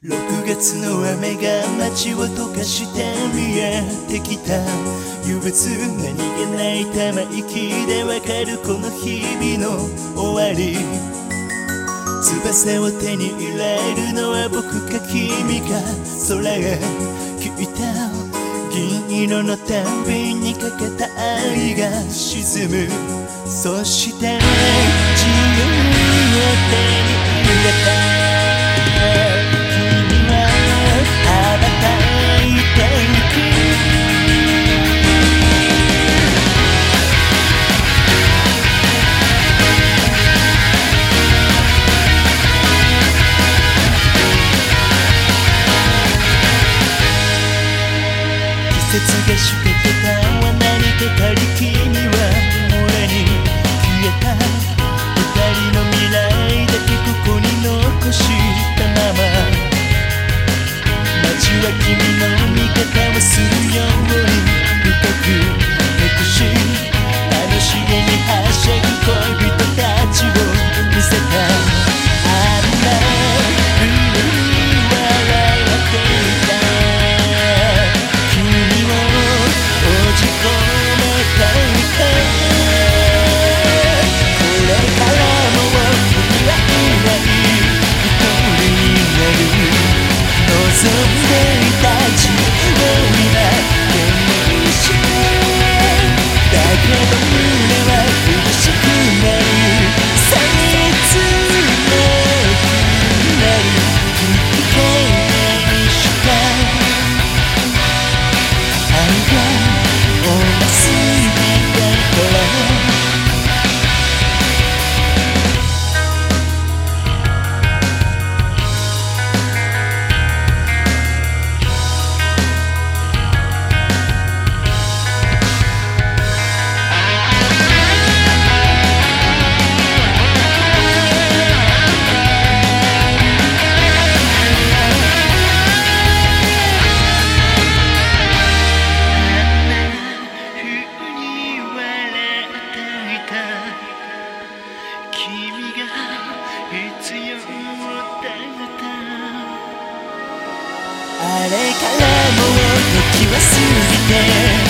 6月の雨が街を溶かして見えてきた。憂鬱何気ないた。め息でわかるこの日々の終わり翼を手に入れるのは僕か君か空へ聞いた。銀色の天秤にかけた。愛が沈むそして自由を手に入れた。君の味方をするように深くれからも時は過ぎて。